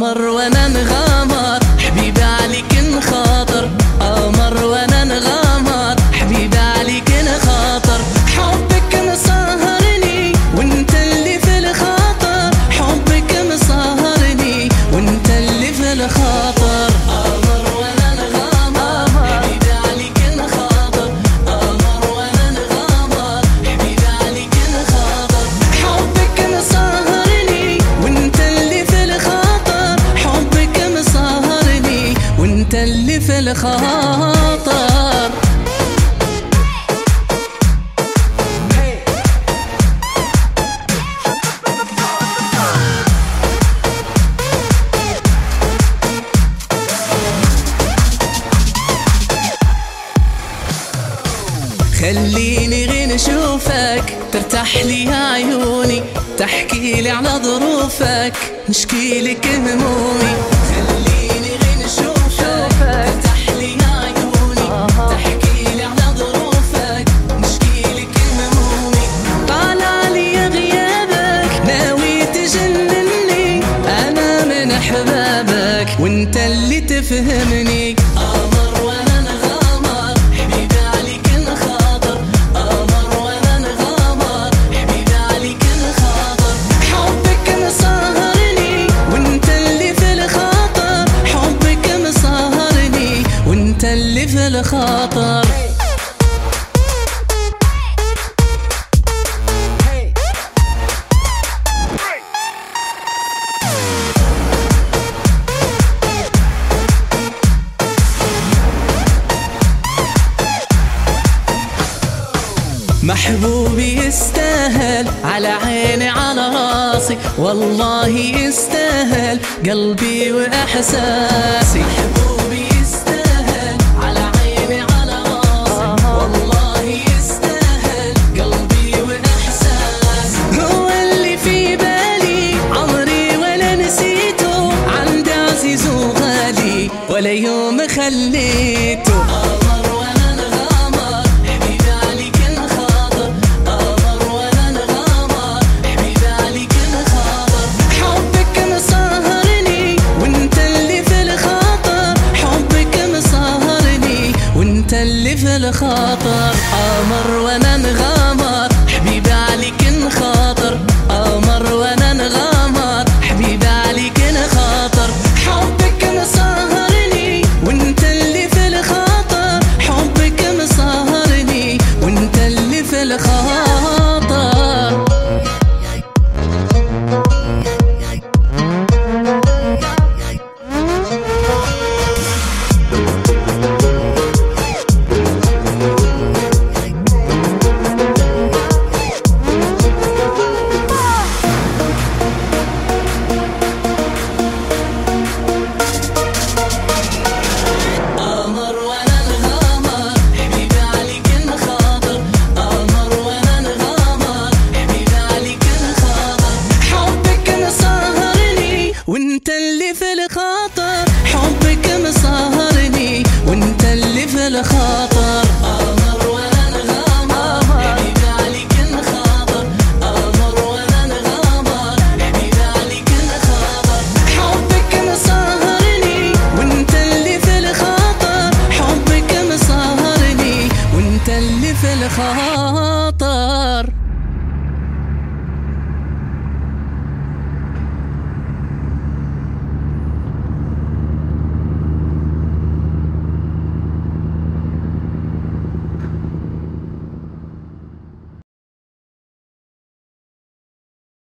قمر وأنا الخاطر. خليني غير أشوفك ترتاح لي عيوني تحكي لي على ظروفك نشكي لك همومي. خليني غير أشوفك وانت اللي تفهمني. قمر وأنا نغامر حبيبي عليك نخاطر. قمر وأنا نغامر حبيبي عليك نخاطر. حبك وانت اللي في الخاطر. حبك مسهرني وانت اللي في الخاطر. محبوبي يستاهل على عيني على راسي. والله يستاهل قلبي وإحساسي. هو اللي في بالي عمري ولا نسيته. عزيز وغالي ولا يوم خليته. اللي في الخاطر حمر وأنا نغامر